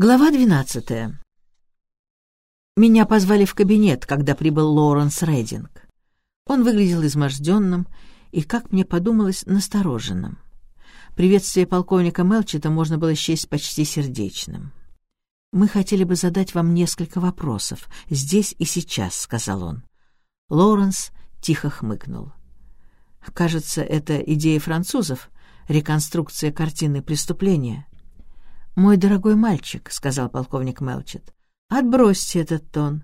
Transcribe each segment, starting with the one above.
Глава двенадцатая. Меня позвали в кабинет, когда прибыл Лоуренс Рейдинг. Он выглядел изможденным и, как мне подумалось, настороженным. Приветствие полковника Мелчета можно было счесть почти сердечным. «Мы хотели бы задать вам несколько вопросов, здесь и сейчас», — сказал он. Лоуренс тихо хмыкнул. «Кажется, это идея французов, реконструкция картины преступления». «Мой дорогой мальчик», — сказал полковник Мелчет, — «отбросьте этот тон.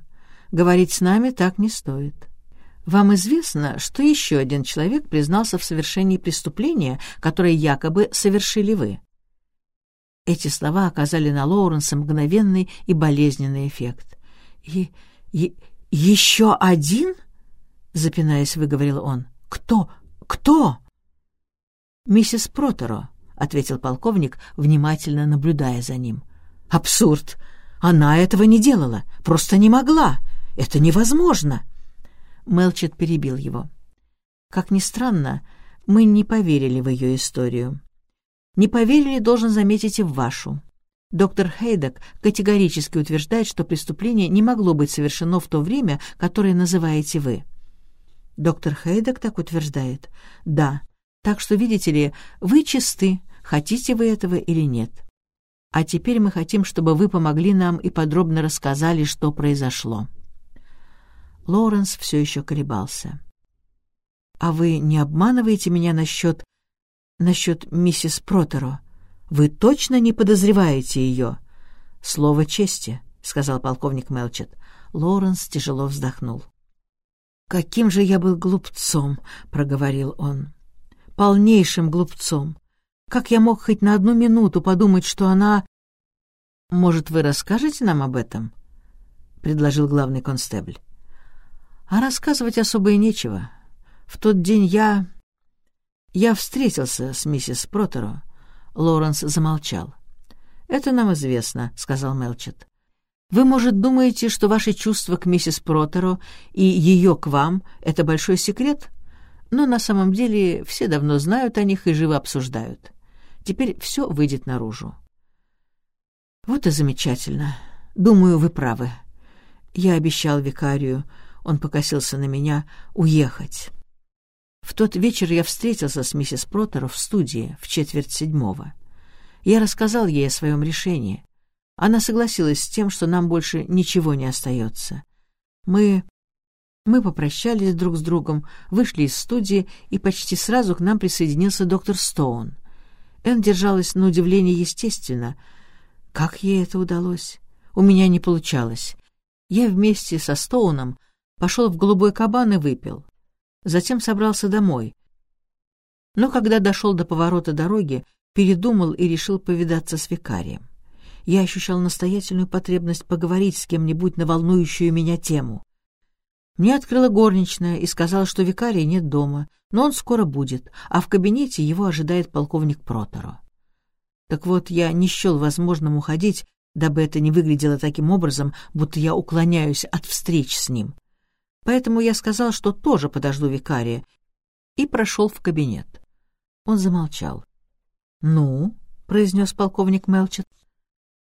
Говорить с нами так не стоит. Вам известно, что еще один человек признался в совершении преступления, которое якобы совершили вы?» Эти слова оказали на Лоуренса мгновенный и болезненный эффект. «И... и... еще один?» — запинаясь, выговорил он. «Кто? Кто?» «Миссис Протеро», — ответил полковник, внимательно наблюдая за ним. «Абсурд! Она этого не делала, просто не могла. Это невозможно!» Мелчет перебил его. «Как ни странно, мы не поверили в ее историю. Не поверили, должен заметить, и в вашу. Доктор Хейдек категорически утверждает, что преступление не могло быть совершено в то время, которое называете вы». «Доктор Хейдек так утверждает?» «Да. Так что, видите ли, вы чисты, хотите вы этого или нет. А теперь мы хотим, чтобы вы помогли нам и подробно рассказали, что произошло». Лоуренс все еще колебался. «А вы не обманываете меня насчет... насчет миссис Протеро? Вы точно не подозреваете ее?» «Слово чести», — сказал полковник Мелчет. Лоуренс тяжело вздохнул. «Каким же я был глупцом!» — проговорил он полнейшим глупцом. Как я мог хоть на одну минуту подумать, что она... «Может, вы расскажете нам об этом?» — предложил главный констебль. «А рассказывать особо и нечего. В тот день я... Я встретился с миссис Протеро». Лоуренс замолчал. «Это нам известно», — сказал Мелчет. «Вы, может, думаете, что ваши чувства к миссис Протеро и ее к вам — это большой секрет? Но на самом деле все давно знают о них и живо обсуждают. Теперь все выйдет наружу. Вот и замечательно. Думаю, вы правы. Я обещал викарию, он покосился на меня, уехать. В тот вечер я встретился с миссис Протеро в студии в четверть седьмого. Я рассказал ей о своем решении. Она согласилась с тем, что нам больше ничего не остается. Мы мы попрощались друг с другом, вышли из студии, и почти сразу к нам присоединился доктор Стоун. Энн держалась на удивление естественно. Как ей это удалось? У меня не получалось. Я вместе со Стоуном пошел в голубой кабан и выпил. Затем собрался домой. Но когда дошел до поворота дороги, передумал и решил повидаться с викарием. Я ощущал настоятельную потребность поговорить с кем-нибудь на волнующую меня тему. Мне открыла горничная и сказала, что викария нет дома, но он скоро будет, а в кабинете его ожидает полковник Проторо. Так вот, я не счел возможным уходить, дабы это не выглядело таким образом, будто я уклоняюсь от встреч с ним. Поэтому я сказал, что тоже подожду викария, и прошел в кабинет. Он замолчал. «Ну?» — произнес полковник Мелчет.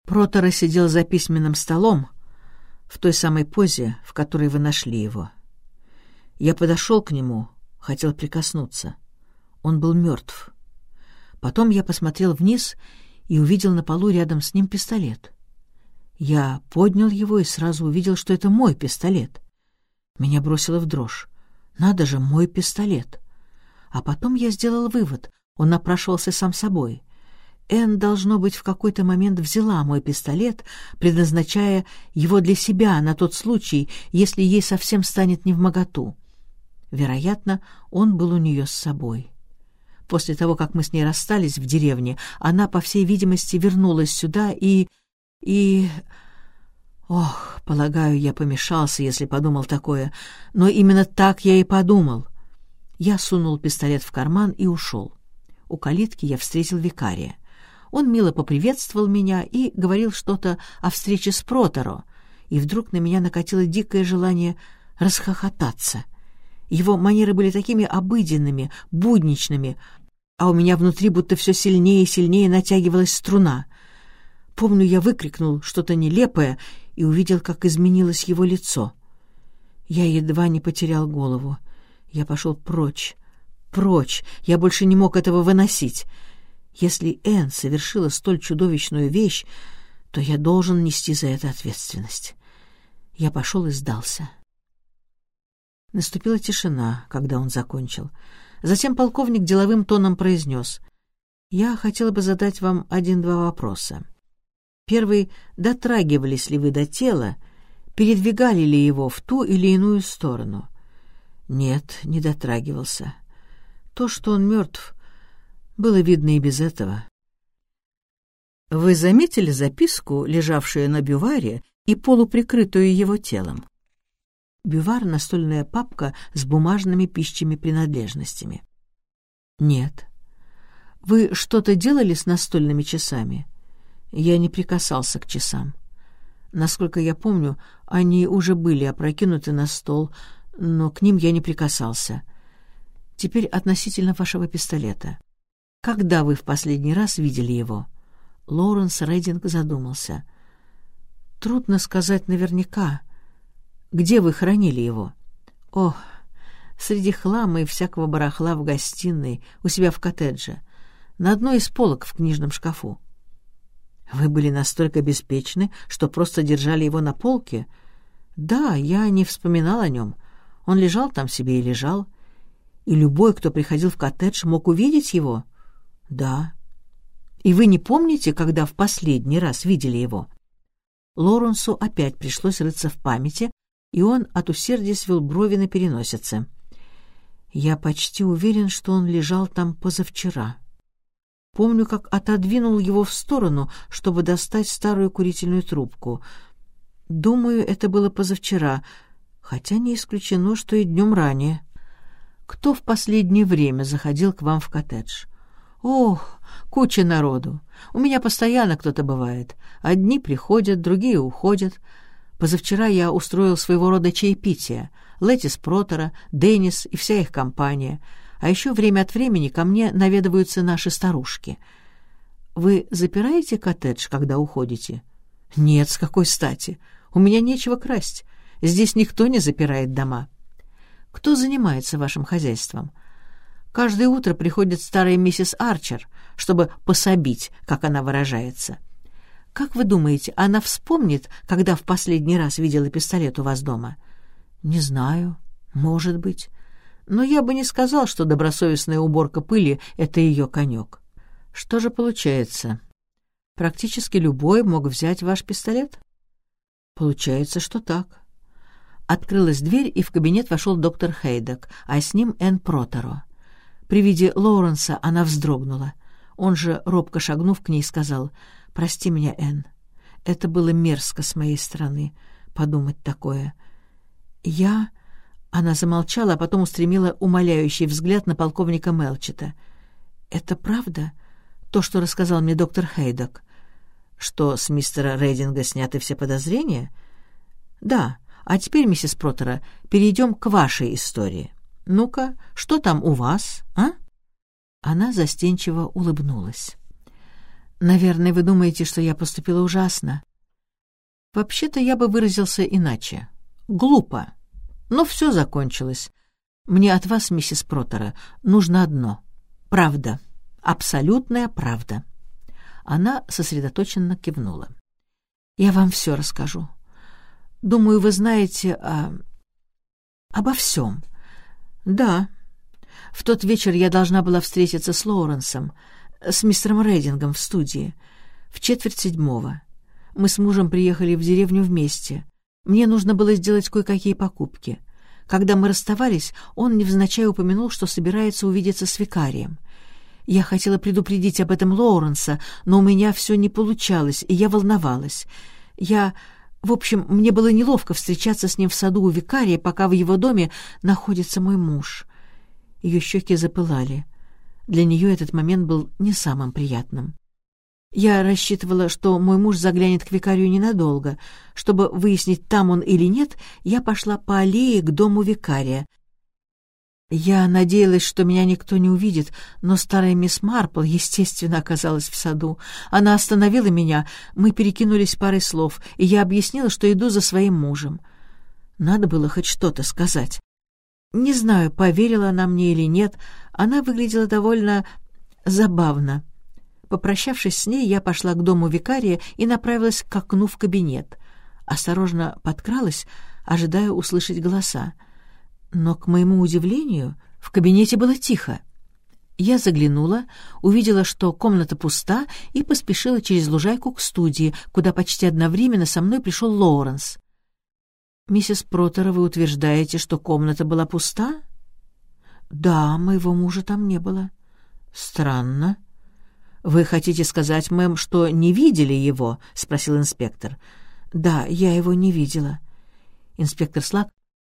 Проторо сидел за письменным столом, в той самой позе, в которой вы нашли его. Я подошел к нему, хотел прикоснуться. Он был мертв. Потом я посмотрел вниз и увидел на полу рядом с ним пистолет. Я поднял его и сразу увидел, что это мой пистолет. Меня бросило в дрожь. Надо же, мой пистолет. А потом я сделал вывод. Он напрашивался сам собой. Энн, должно быть, в какой-то момент взяла мой пистолет, предназначая его для себя на тот случай, если ей совсем станет невмоготу. Вероятно, он был у нее с собой. После того, как мы с ней расстались в деревне, она, по всей видимости, вернулась сюда и... и... Ох, полагаю, я помешался, если подумал такое, но именно так я и подумал. Я сунул пистолет в карман и ушел. У калитки я встретил викария. Он мило поприветствовал меня и говорил что-то о встрече с Проторо, и вдруг на меня накатило дикое желание расхохотаться. Его манеры были такими обыденными, будничными, а у меня внутри будто все сильнее и сильнее натягивалась струна. Помню, я выкрикнул что-то нелепое и увидел, как изменилось его лицо. Я едва не потерял голову. Я пошел прочь, прочь. Я больше не мог этого выносить. Если Энн совершила столь чудовищную вещь, то я должен нести за это ответственность. Я пошел и сдался. Наступила тишина, когда он закончил. Затем полковник деловым тоном произнес. «Я хотела бы задать вам один-два вопроса. Первый — дотрагивались ли вы до тела, передвигали ли его в ту или иную сторону?» «Нет, не дотрагивался. То, что он мертв, было видно и без этого». «Вы заметили записку, лежавшую на бюваре и полуприкрытую его телом?» Бювар — настольная папка с бумажными пищими принадлежностями. «Нет». «Вы что-то делали с настольными часами?» Я не прикасался к часам. Насколько я помню, они уже были опрокинуты на стол, но к ним я не прикасался. Теперь относительно вашего пистолета. Когда вы в последний раз видели его?» Лоуренс Рейдинг задумался. «Трудно сказать наверняка. Где вы хранили его? О, среди хлама и всякого барахла в гостиной, у себя в коттедже, на одной из полок в книжном шкафу. Вы были настолько беспечны, что просто держали его на полке? Да, я не вспоминал о нем. Он лежал там себе и лежал. И любой, кто приходил в коттедж, мог увидеть его? Да. И вы не помните, когда в последний раз видели его? Лоренсу опять пришлось рыться в памяти, и он от усердия свел брови на переносице. Я почти уверен, что он лежал там позавчера. Помню, как отодвинул его в сторону, чтобы достать старую курительную трубку. Думаю, это было позавчера, хотя не исключено, что и днем ранее. Кто в последнее время заходил к вам в коттедж? Ох, куча народу. У меня постоянно кто-то бывает. Одни приходят, другие уходят. Позавчера я устроил своего рода чаепитие. Летис Протера, Деннис и вся их компания. А еще время от времени ко мне наведываются наши старушки. Вы запираете коттедж, когда уходите? Нет, с какой стати? У меня нечего красть. Здесь никто не запирает дома. Кто занимается вашим хозяйством? Каждое утро приходит старая миссис Арчер, чтобы пособить, как она выражается. — как вы думаете, она вспомнит, когда в последний раз видела пистолет у вас дома? Не знаю. Может быть. Но я бы не сказал, что добросовестная уборка пыли — это ее конек. Что же получается? Практически любой мог взять ваш пистолет? Получается, что так. Открылась дверь, и в кабинет вошел доктор Хейдек, а с ним Энн Протеро. При виде Лоуренса она вздрогнула. Он же, робко шагнув к ней, сказал — Прости меня, Энн. Это было мерзко с моей стороны подумать такое. Я... Она замолчала, а потом устремила умоляющий взгляд на полковника Мелчета. «Это правда? То, что рассказал мне доктор Хейдок? Что с мистера Рейдинга сняты все подозрения?» «Да. А теперь, миссис Протера, перейдем к вашей истории. Ну-ка, что там у вас, а?» Она застенчиво улыбнулась. Наверное, вы думаете, что я поступила ужасно. Вообще-то я бы выразился иначе. Глупо. Но все закончилось. Мне от вас, миссис Протера, нужно одно. Правда. Абсолютная правда. Она сосредоточенно кивнула. Я вам все расскажу. Думаю, вы знаете о... обо всем. Да. В тот вечер я должна была встретиться с Лоуренсом — с мистером Рейдингом в студии. В четверть седьмого. Мы с мужем приехали в деревню вместе. Мне нужно было сделать кое-какие покупки. Когда мы расставались, он невзначай упомянул, что собирается увидеться с викарием. Я хотела предупредить об этом Лоуренса, но у меня все не получалось, и я волновалась. Я... В общем, мне было неловко встречаться с ним в саду у викария, пока в его доме находится мой муж. Ее щеки запылали. Для нее этот момент был не самым приятным. Я рассчитывала, что мой муж заглянет к викарию ненадолго. Чтобы выяснить, там он или нет, я пошла по аллее к дому викария. Я надеялась, что меня никто не увидит, но старая мисс Марпл, естественно, оказалась в саду. Она остановила меня, мы перекинулись парой слов, и я объяснила, что иду за своим мужем. Надо было хоть что-то сказать. Не знаю, поверила она мне или нет, она выглядела довольно забавно. Попрощавшись с ней, я пошла к дому викария и направилась к окну в кабинет. Осторожно подкралась, ожидая услышать голоса. Но, к моему удивлению, в кабинете было тихо. Я заглянула, увидела, что комната пуста, и поспешила через лужайку к студии, куда почти одновременно со мной пришел Лоуренс. «Миссис Протера, вы утверждаете, что комната была пуста?» «Да, моего мужа там не было». «Странно». «Вы хотите сказать, мэм, что не видели его?» — спросил инспектор. «Да, я его не видела». Инспектор Слак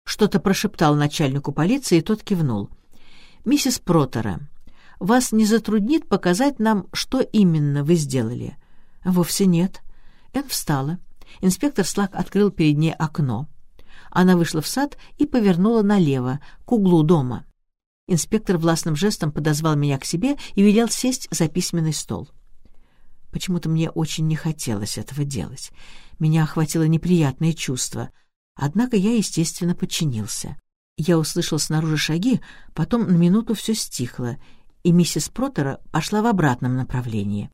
что-то прошептал начальнику полиции, и тот кивнул. «Миссис Протера, вас не затруднит показать нам, что именно вы сделали?» «Вовсе нет». Эн встала. Инспектор Слак открыл перед ней окно. Она вышла в сад и повернула налево, к углу дома. Инспектор властным жестом подозвал меня к себе и велел сесть за письменный стол. Почему-то мне очень не хотелось этого делать. Меня охватило неприятное чувство — Однако я, естественно, подчинился. Я услышал снаружи шаги, потом на минуту все стихло, и миссис Протера пошла в обратном направлении.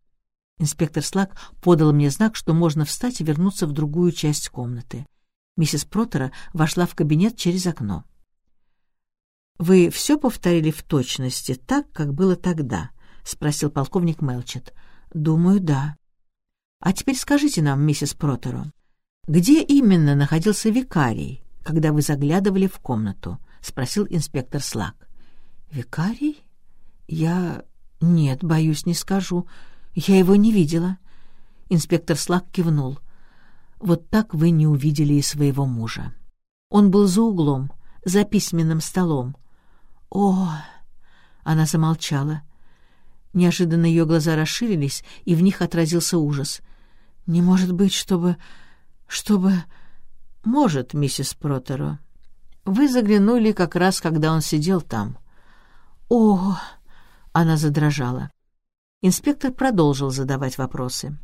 Инспектор Слак подал мне знак, что можно встать и вернуться в другую часть комнаты. Миссис Протера вошла в кабинет через окно. «Вы все повторили в точности, так, как было тогда?» — спросил полковник Мелчет. «Думаю, да». «А теперь скажите нам, миссис Протеро, «Где именно находился викарий, когда вы заглядывали в комнату?» — спросил инспектор Слак. «Викарий? Я... Нет, боюсь, не скажу. Я его не видела». Инспектор Слак кивнул. «Вот так вы не увидели и своего мужа. Он был за углом, за письменным столом». «О!» — она замолчала. Неожиданно ее глаза расширились, и в них отразился ужас. «Не может быть, чтобы чтобы... Может, миссис Протеро. Вы заглянули как раз, когда он сидел там. О! Она задрожала. Инспектор продолжил задавать вопросы.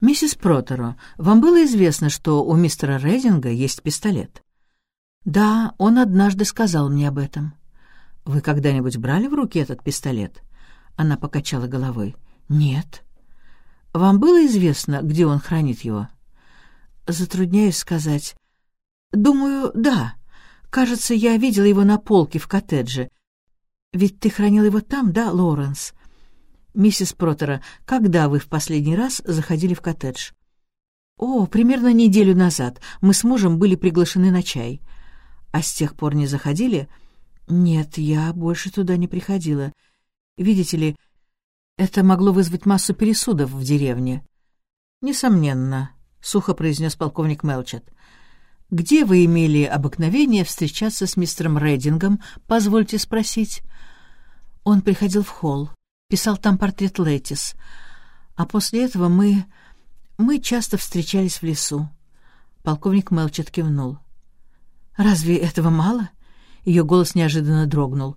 «Миссис Протеро, вам было известно, что у мистера Рейдинга есть пистолет?» «Да, он однажды сказал мне об этом». «Вы когда-нибудь брали в руки этот пистолет?» Она покачала головой. «Нет». «Вам было известно, где он хранит его?» Затрудняюсь сказать. Думаю, да. Кажется, я видела его на полке в коттедже. Ведь ты хранил его там, да, Лоуренс? Миссис Протера, когда вы в последний раз заходили в коттедж? О, примерно неделю назад. Мы с мужем были приглашены на чай. А с тех пор не заходили? Нет, я больше туда не приходила. Видите ли, это могло вызвать массу пересудов в деревне. Несомненно, — сухо произнес полковник Мелчет. «Где вы имели обыкновение встречаться с мистером Рейдингом, позвольте спросить?» Он приходил в холл, писал там портрет Летис. А после этого мы... мы часто встречались в лесу. Полковник Мелчет кивнул. «Разве этого мало?» Ее голос неожиданно дрогнул.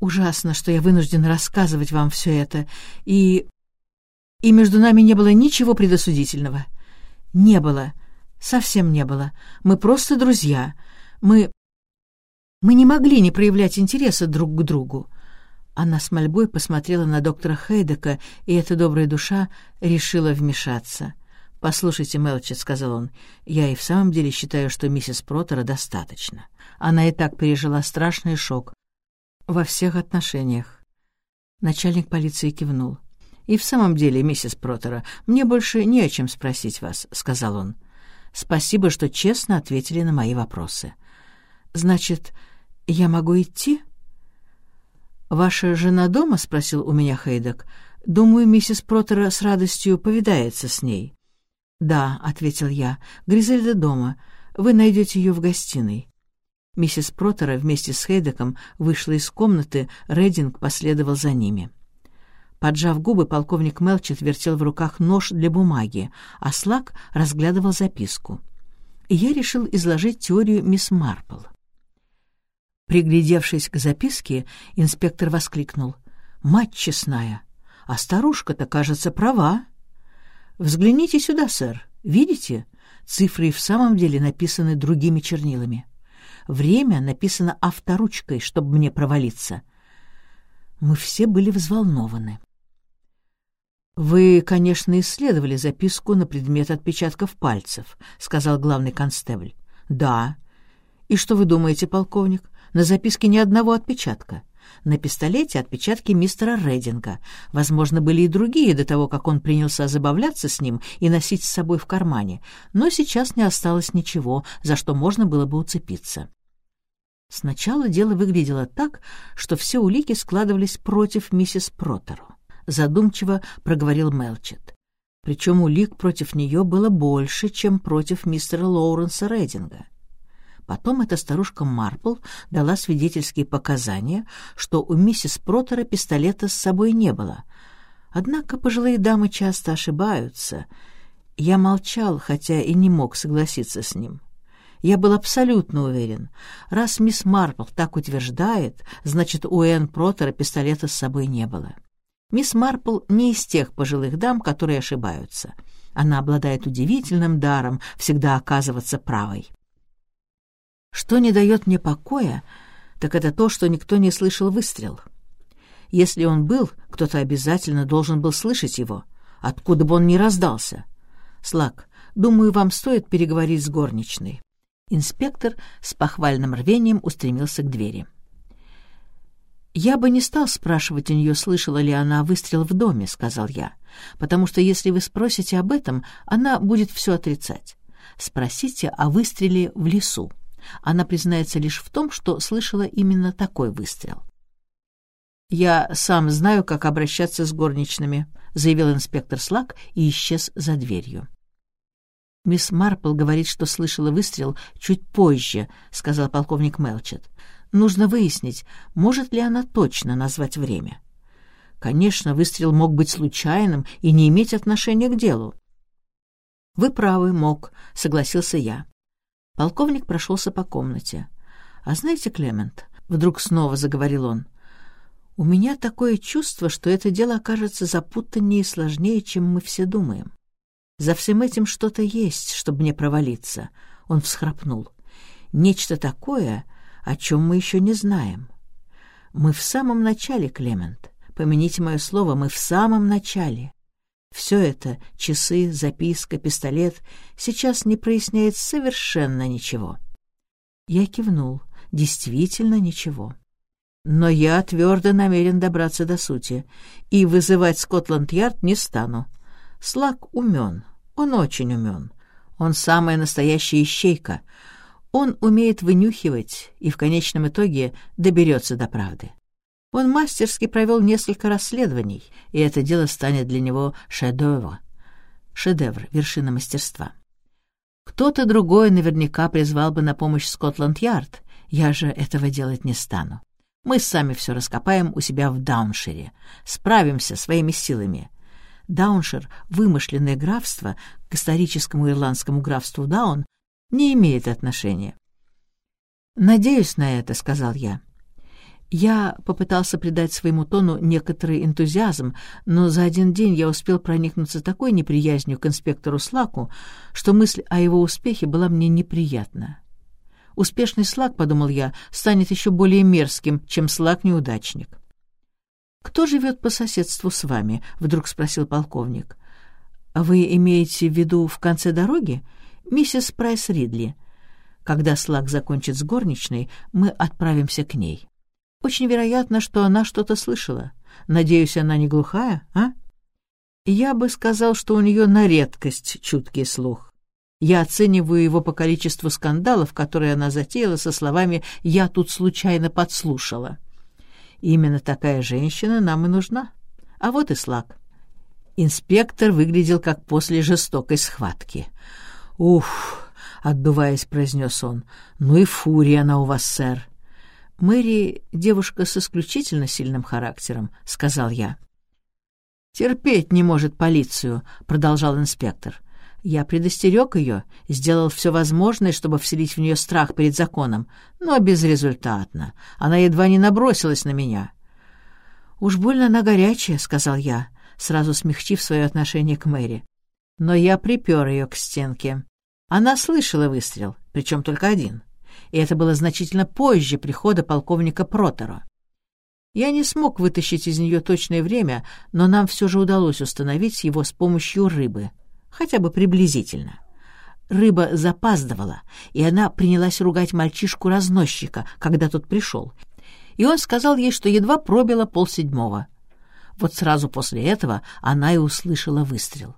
«Ужасно, что я вынужден рассказывать вам все это, и... и между нами не было ничего предосудительного». «Не было. Совсем не было. Мы просто друзья. Мы... Мы не могли не проявлять интереса друг к другу». Она с мольбой посмотрела на доктора Хейдека, и эта добрая душа решила вмешаться. «Послушайте, Мелчет», — сказал он, — «я и в самом деле считаю, что миссис Протера достаточно. Она и так пережила страшный шок. Во всех отношениях». Начальник полиции кивнул. «И в самом деле, миссис Протера, мне больше не о чем спросить вас», — сказал он. «Спасибо, что честно ответили на мои вопросы. Значит, я могу идти?» «Ваша жена дома?» — спросил у меня Хейдек. «Думаю, миссис Протера с радостью повидается с ней». «Да», — ответил я, — «Гризельда дома. Вы найдете ее в гостиной». Миссис Протера вместе с Хейдеком вышла из комнаты, Рединг последовал за ними. Поджав губы, полковник Мелчет вертел в руках нож для бумаги, а Слак разглядывал записку. Я решил изложить теорию мисс Марпл. Приглядевшись к записке, инспектор воскликнул. «Мать честная! А старушка-то, кажется, права!» «Взгляните сюда, сэр. Видите? Цифры и в самом деле написаны другими чернилами. Время написано авторучкой, чтобы мне провалиться». Мы все были взволнованы. «Вы, конечно, исследовали записку на предмет отпечатков пальцев», — сказал главный констебль. «Да. И что вы думаете, полковник? На записке ни одного отпечатка. На пистолете отпечатки мистера Рейдинга. Возможно, были и другие до того, как он принялся забавляться с ним и носить с собой в кармане, но сейчас не осталось ничего, за что можно было бы уцепиться. Сначала дело выглядело так, что все улики складывались против миссис Протеру. Задумчиво проговорил Мелчет. Причем улик против нее было больше, чем против мистера Лоуренса Рейдинга. Потом эта старушка Марпл дала свидетельские показания, что у миссис Протера пистолета с собой не было. Однако пожилые дамы часто ошибаются. Я молчал, хотя и не мог согласиться с ним. Я был абсолютно уверен. Раз мисс Марпл так утверждает, значит, у Энн Протера пистолета с собой не было. Мисс Марпл не из тех пожилых дам, которые ошибаются. Она обладает удивительным даром всегда оказываться правой. Что не дает мне покоя, так это то, что никто не слышал выстрел. Если он был, кто-то обязательно должен был слышать его, откуда бы он ни раздался. Слак, думаю, вам стоит переговорить с горничной. Инспектор с похвальным рвением устремился к двери. «Я бы не стал спрашивать у нее, слышала ли она выстрел в доме», — сказал я, «потому что если вы спросите об этом, она будет все отрицать. Спросите о выстреле в лесу. Она признается лишь в том, что слышала именно такой выстрел. «Я сам знаю, как обращаться с горничными», — заявил инспектор Слак и исчез за дверью. «Мисс Марпл говорит, что слышала выстрел чуть позже», — сказал полковник Мелчет. «Нужно выяснить, может ли она точно назвать время». Конечно, выстрел мог быть случайным и не иметь отношения к делу. «Вы правы, мог», — согласился я. Полковник прошелся по комнате. «А знаете, Клемент, — вдруг снова заговорил он, — у меня такое чувство, что это дело окажется запутаннее и сложнее, чем мы все думаем. За всем этим что-то есть, чтобы мне провалиться». Он всхрапнул. «Нечто такое, о чем мы еще не знаем. Мы в самом начале, Клемент. Помяните мое слово, мы в самом начале. Все это — часы, записка, пистолет — сейчас не проясняет совершенно ничего. Я кивнул. Действительно ничего. Но я твердо намерен добраться до сути, и вызывать Скотланд-Ярд не стану. Слак умен, он очень умен. Он самая настоящая ищейка. Он умеет вынюхивать и в конечном итоге доберется до правды. Он мастерски провел несколько расследований, и это дело станет для него шедевр. Шедевр, вершина мастерства. Кто-то другой наверняка призвал бы на помощь Скотланд-Ярд, я же этого делать не стану. Мы сами все раскопаем у себя в Дауншире, справимся своими силами. Дауншир, вымышленное графство к историческому ирландскому графству Даун, не имеет отношения. «Надеюсь на это», — сказал я. Я попытался придать своему тону некоторый энтузиазм, но за один день я успел проникнуться такой неприязнью к инспектору Слаку, что мысль о его успехе была мне неприятна. Успешный Слак, подумал я, станет еще более мерзким, чем Слак-неудачник. «Кто живет по соседству с вами?» — вдруг спросил полковник. «Вы имеете в виду в конце дороги? Миссис Прайс Ридли. Когда Слак закончит с горничной, мы отправимся к ней». Очень вероятно, что она что-то слышала. Надеюсь, она не глухая, а? Я бы сказал, что у нее на редкость чуткий слух. Я оцениваю его по количеству скандалов, которые она затеяла со словами «я тут случайно подслушала». Именно такая женщина нам и нужна. А вот и слаг. Инспектор выглядел как после жестокой схватки. «Уф!» — отдуваясь, произнес он. «Ну и фурия она у вас, сэр. «Мэри — девушка с исключительно сильным характером», — сказал я. «Терпеть не может полицию», — продолжал инспектор. Я предостерег ее, сделал все возможное, чтобы вселить в нее страх перед законом, но безрезультатно. Она едва не набросилась на меня. «Уж больно она горячая», — сказал я, сразу смягчив свое отношение к Мэри. Но я припер ее к стенке. Она слышала выстрел, причем только один. И это было значительно позже прихода полковника Протера. Я не смог вытащить из нее точное время, но нам все же удалось установить его с помощью рыбы, хотя бы приблизительно. Рыба запаздывала, и она принялась ругать мальчишку-разносчика, когда тот пришел. И он сказал ей, что едва пробило полседьмого. Вот сразу после этого она и услышала выстрел.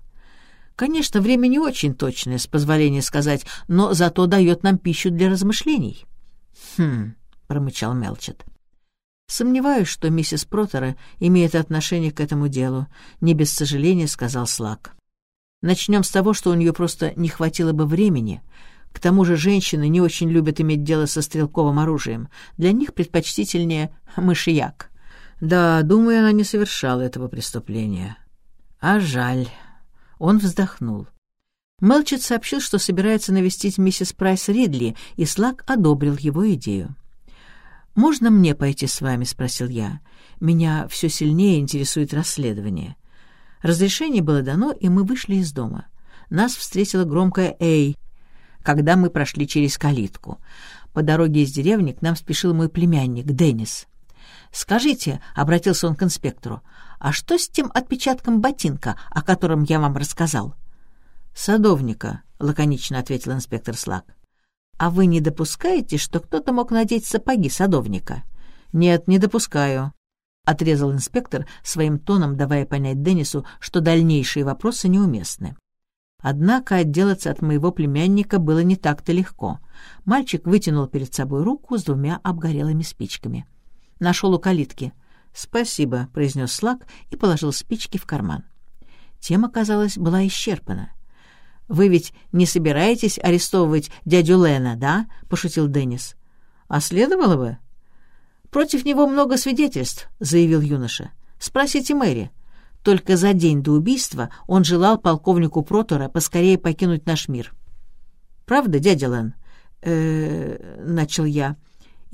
Конечно, время не очень точное, с позволения сказать, но зато дает нам пищу для размышлений. «Хм», — промычал Мелчет. «Сомневаюсь, что миссис Протера имеет отношение к этому делу», — не без сожаления сказал Слак. «Начнем с того, что у нее просто не хватило бы времени. К тому же женщины не очень любят иметь дело со стрелковым оружием. Для них предпочтительнее мышьяк». «Да, думаю, она не совершала этого преступления». «А жаль». Он вздохнул. Мелчет сообщил, что собирается навестить миссис Прайс Ридли, и Слак одобрил его идею. «Можно мне пойти с вами?» — спросил я. «Меня все сильнее интересует расследование». Разрешение было дано, и мы вышли из дома. Нас встретила громкая «Эй!», когда мы прошли через калитку. По дороге из деревни к нам спешил мой племянник, Деннис. «Скажите», — обратился он к инспектору, «а что с тем отпечатком ботинка, о котором я вам рассказал?» «Садовника», — лаконично ответил инспектор Слак. «А вы не допускаете, что кто-то мог надеть сапоги садовника?» «Нет, не допускаю», — отрезал инспектор, своим тоном давая понять Деннису, что дальнейшие вопросы неуместны. Однако отделаться от моего племянника было не так-то легко. Мальчик вытянул перед собой руку с двумя обгорелыми спичками. Нашел у калитки. «Спасибо», — произнес Слак и положил спички в карман. Тема, казалось, была исчерпана. «Вы ведь не собираетесь арестовывать дядю Лена, да?» — пошутил Деннис. «А следовало бы?» «Против него много свидетельств», — заявил юноша. «Спросите Мэри. Только за день до убийства он желал полковнику Протора поскорее покинуть наш мир». «Правда, дядя Лен?» э начал я.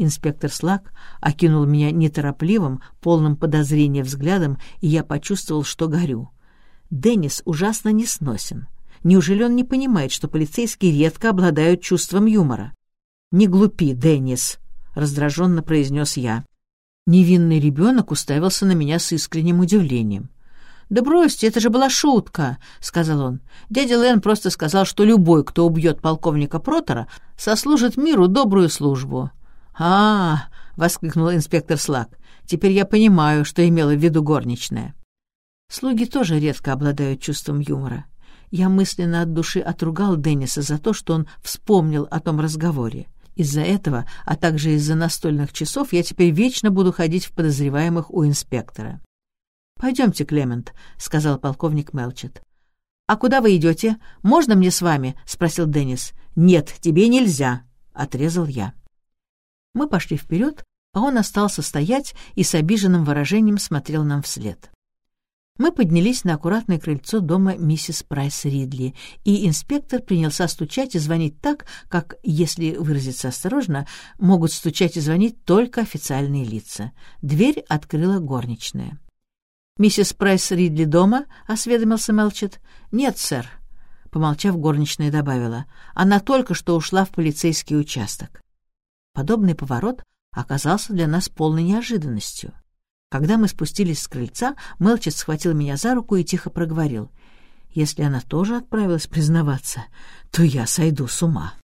Инспектор Слак окинул меня неторопливым, полным подозрения взглядом, и я почувствовал, что горю. Деннис ужасно несносен. Неужели он не понимает, что полицейские редко обладают чувством юмора? «Не глупи, Деннис», — раздраженно произнес я. Невинный ребенок уставился на меня с искренним удивлением. «Да бросьте, это же была шутка», — сказал он. «Дядя Лэн просто сказал, что любой, кто убьет полковника Протора, сослужит миру добрую службу». «А, воскликнул инспектор Слак, — теперь я понимаю, что имела в виду горничная». Слуги тоже редко обладают чувством юмора. Я мысленно от души отругал Денниса за то, что он вспомнил о том разговоре. Из-за этого, а также из-за настольных часов, я теперь вечно буду ходить в подозреваемых у инспектора. «Пойдемте, Клемент», — сказал полковник Мелчет. «А куда вы идете? Можно мне с вами?» — спросил Деннис. «Нет, тебе нельзя», — отрезал я. Мы пошли вперед, а он остался стоять и с обиженным выражением смотрел нам вслед. Мы поднялись на аккуратное крыльцо дома миссис Прайс Ридли, и инспектор принялся стучать и звонить так, как, если выразиться осторожно, могут стучать и звонить только официальные лица. Дверь открыла горничная. «Миссис Прайс Ридли дома?» — осведомился Мелчет. «Нет, сэр», — помолчав, горничная добавила. «Она только что ушла в полицейский участок». Подобный поворот оказался для нас полной неожиданностью. Когда мы спустились с крыльца, Мелчет схватил меня за руку и тихо проговорил. «Если она тоже отправилась признаваться, то я сойду с ума».